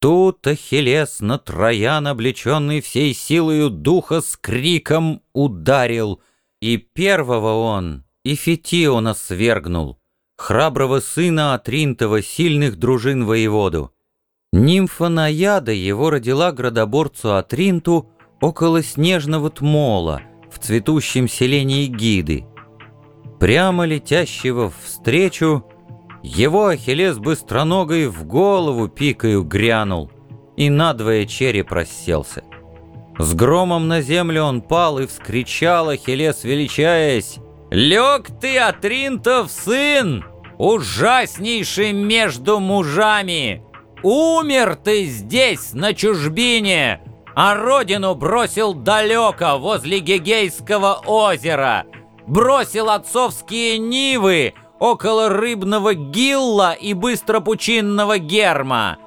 Тут Ахиллес на троян, облеченный всей силою духа, с криком ударил, и первого он, и Фетиона свергнул, храброго сына Атринтова, сильных дружин воеводу. Нимфа Наяда его родила градоборцу Атринту около снежного Тмола, в цветущем селении Гиды. Прямо летящего встречу его Ахиллес быстроногой в голову пикою грянул и надвое череп расселся. С громом на землю он пал и вскричал Ахиллес, величаясь, «Лег ты, Атринтов сын, ужаснейший между мужами! Умер ты здесь, на чужбине, а родину бросил далеко, возле Гегейского озера, бросил отцовские нивы, около рыбного гилла и быстропучинного герма.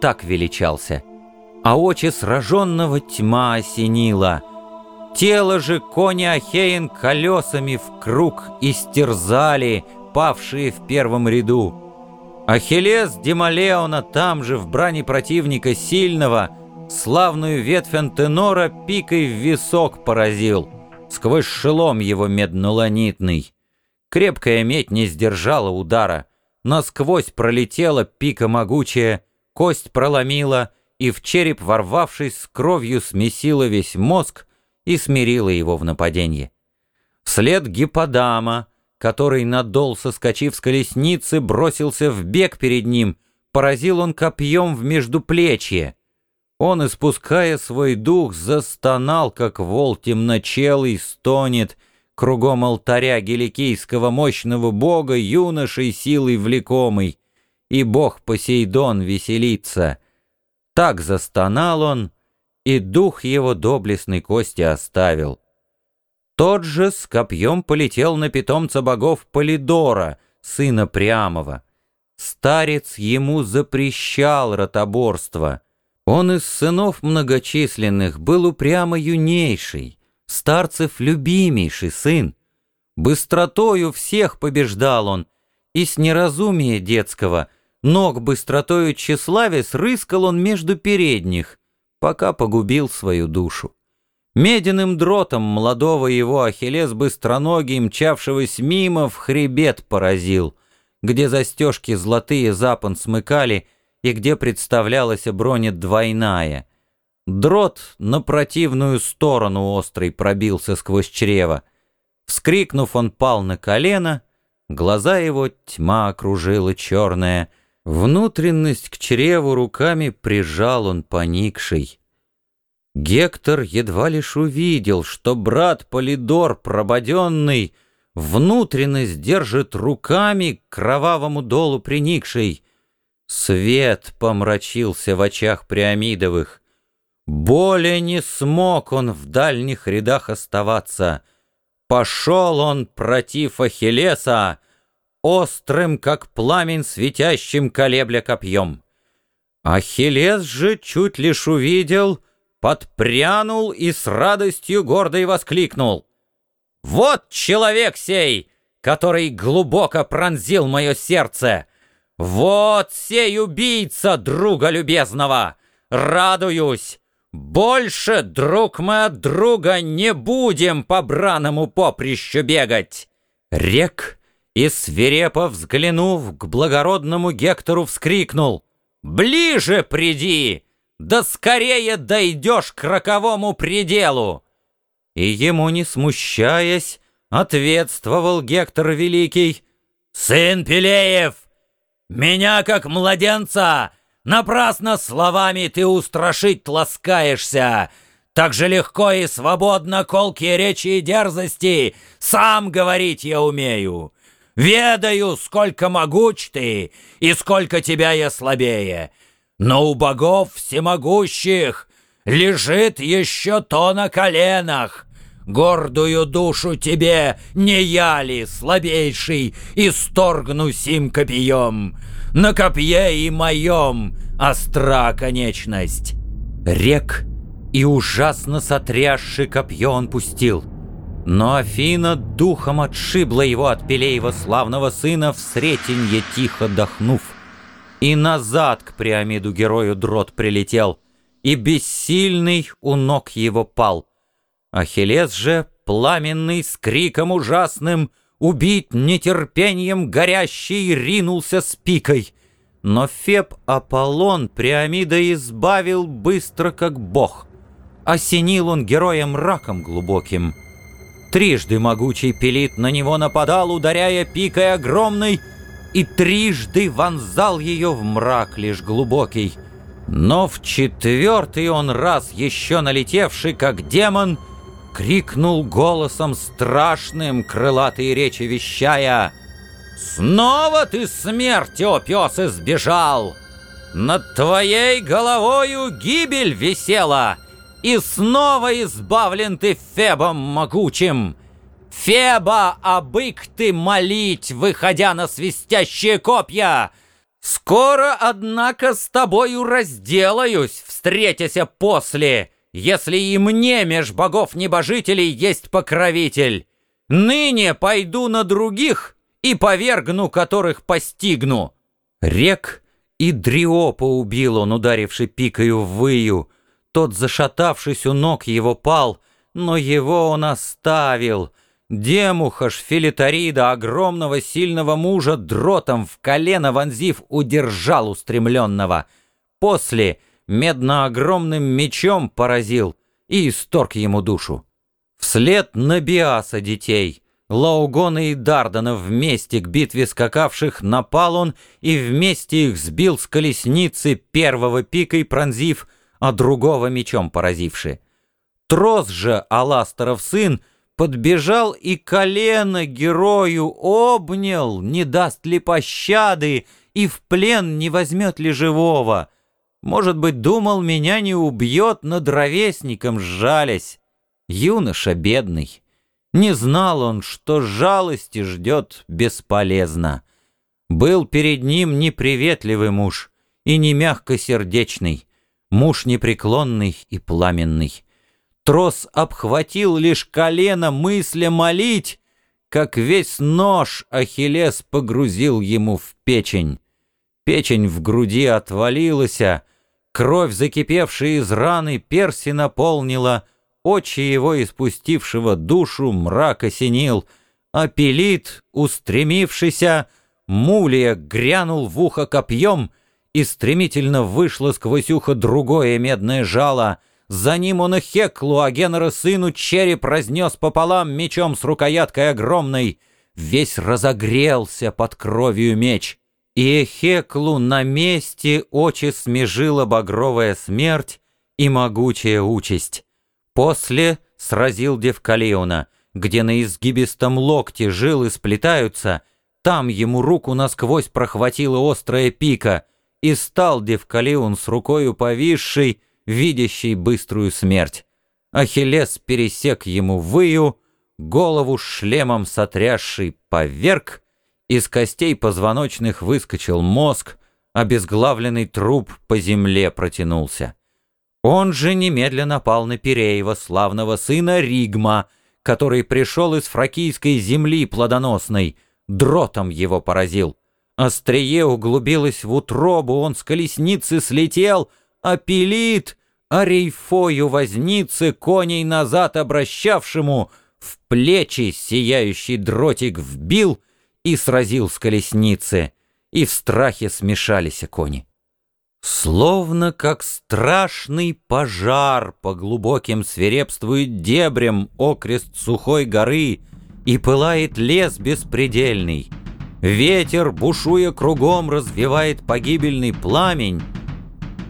Так величался. А очи сраженного тьма осенила. Тело же коня Ахеин колесами в круг истерзали, павшие в первом ряду. Ахиллес Демалеона там же, в брани противника сильного, славную ветвь Антенора пикой в висок поразил, сквозь шелом его меднолонитный. Крепкая медь не сдержала удара. Насквозь пролетела пика могучая, кость проломила и в череп, ворвавшись с кровью, смесила весь мозг и смирила его в нападении. Вслед гиподама, который надол, соскочив с колесницы, бросился в бег перед ним, поразил он копьем в междуплечье. Он, испуская свой дух, застонал, как вол темночелый стонет, кругом алтаря геликийского мощного бога юношей силой влекомый, и бог Посейдон веселится. Так застонал он, и дух его доблестной кости оставил. Тот же с копьем полетел на питомца богов Полидора, сына Приамова. Старец ему запрещал ротоборство. Он из сынов многочисленных был упрямо юнейший, старцев любимейший сын. Быстротою всех побеждал он, и с неразумия детского ног быстротою тщеславия срыскал он между передних, пока погубил свою душу. Медяным дротом молодого его Ахиллес быстроногий, мчавшегося мимо, в хребет поразил, где застежки золотые запон смыкали и где представлялась броня двойная — Дрот на противную сторону острый пробился сквозь чрево. Вскрикнув, он пал на колено, глаза его тьма окружила черная, внутренность к чреву руками прижал он поникший. Гектор едва лишь увидел, что брат Полидор, прободенный, внутренность держит руками к кровавому долу приникший. Свет помрачился в очах Приамидовых — более не смог он в дальних рядах оставаться. Пошел он против Ахиллеса, острым, как пламень, светящим колебля копьем. Ахиллес же чуть лишь увидел, подпрянул и с радостью гордо и воскликнул. «Вот человек сей, который глубоко пронзил мое сердце! Вот сей убийца друга любезного! Радуюсь!» Больше, друг мы от друга, не будем по браному поприщу бегать. Рек и свирепо взглянув к благородному Гектору вскрикнул. Ближе приди, да скорее дойдешь к роковому пределу. И ему, не смущаясь, ответствовал Гектор Великий. «Сын Пелеев, меня, как младенца, Напрасно словами ты устрашить ласкаешься. Так же легко и свободно колкие речи и дерзости сам говорить я умею. Ведаю, сколько могуч ты и сколько тебя я слабее. Но у богов всемогущих лежит еще то на коленах. Гордую душу тебе не я ли, слабейший, исторгну сим копьем? На копье и моем остра конечность. Рек и ужасно сотрясший копье он пустил. Но Афина духом отшибла его от Пелеева славного сына в Сретенье, тихо дохнув. И назад к Приамиду герою дрот прилетел, и бессильный у ног его пал. Ахиллес же, пламенный, с криком ужасным, убить нетерпением горящий, ринулся с пикой. Но Феб Аполлон Приамида избавил быстро, как бог. Осенил он героем раком глубоким. Трижды могучий пилит на него нападал, ударяя пикой огромной, и трижды вонзал ее в мрак лишь глубокий. Но в четвертый он раз, еще налетевший, как демон, крикнул голосом страшным, крылатые речи вещая «Снова ты смерти, о пес, избежал! Над твоей головою гибель висела, и снова избавлен ты Фебом могучим!» Феба, а бык ты молить, выходя на свистящие копья! Скоро, однако, с тобою разделаюсь, встретяся после, если и мне меж богов-небожителей есть покровитель. Ныне пойду на других и повергну, которых постигну. Рек и Дриопа убил он, ударивший пикою в выю. Тот, зашатавшись у ног, его пал, но его он оставил — Демуха ж Филитарида, огромного сильного мужа, дротом в колено вонзив, удержал устремленного. После медно-огромным мечом поразил и исторг ему душу. Вслед на Биаса детей, Лаугона и Дардана вместе к битве скакавших напал он и вместе их сбил с колесницы, первого пикой пронзив, а другого мечом поразивши. Трос же, Аластеров сын, — Подбежал и колено герою обнял, не даст ли пощады и в плен не возьмет ли живого. Может быть, думал, меня не убьет, над ровесником сжались. Юноша бедный. Не знал он, что жалости ждет бесполезно. Был перед ним неприветливый муж и не мягкосердечный, муж непреклонный и пламенный. Трос обхватил лишь колено мысля молить, как весь нож Ахиллес погрузил ему в печень. Печень в груди отвалилась, кровь, закипевшая из раны, перси наполнила, очи его, испустившего душу, мрак осенил, а пелит, устремившийся, мулия грянул в ухо копьем, и стремительно вышло сквозь ухо другое медное жало — за ним он и Хеклу, а Генера сыну череп разнес пополам мечом с рукояткой огромной. Весь разогрелся под кровью меч. И Хеклу на месте очи смежила багровая смерть и могучая участь. После сразил Девкалиона, где на изгибистом локте жилы сплетаются, там ему руку насквозь прохватила острая пика, и стал Девкалион с рукою повисшей, видящий быструю смерть. Ахиллес пересек ему выю, голову шлемом сотрясший поверг, из костей позвоночных выскочил мозг, обезглавленный труп по земле протянулся. Он же немедленно пал на Переева, славного сына Ригма, который пришел из фракийской земли плодоносной, дротом его поразил. Острие углубилось в утробу, он с колесницы слетел — опилит, а рейфою возницы коней назад обращавшему в плечи сияющий дротик вбил и сразил с колесницы, и в страхе смешались кони. Словно как страшный пожар по глубоким свирепствует дебрям окрест сухой горы, и пылает лес беспредельный. Ветер, бушуя кругом, развивает погибельный пламень,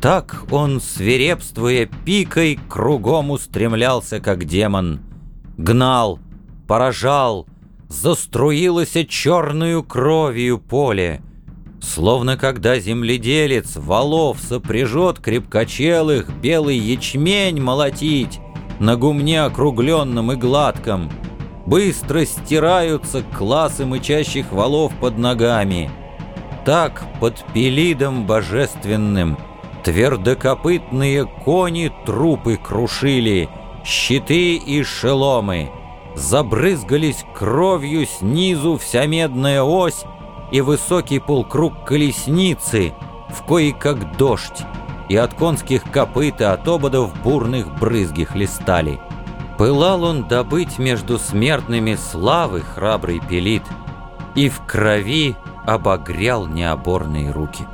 так он, свирепствуя пикой, кругом устремлялся, как демон. Гнал, поражал, заструилось черную кровью поле. Словно когда земледелец валов сопряжет крепкочелых белый ячмень молотить на гумне округленном и гладком, быстро стираются классы мычащих валов под ногами. Так под пелидом божественным — Твердокопытные кони трупы крушили, щиты и шеломы. Забрызгались кровью снизу вся медная ось и высокий полкруг колесницы, в кои как дождь, и от конских копыт и от ободов бурных брызги хлестали. Пылал он добыть между смертными славы храбрый пелит, и в крови обогрял необорные руки.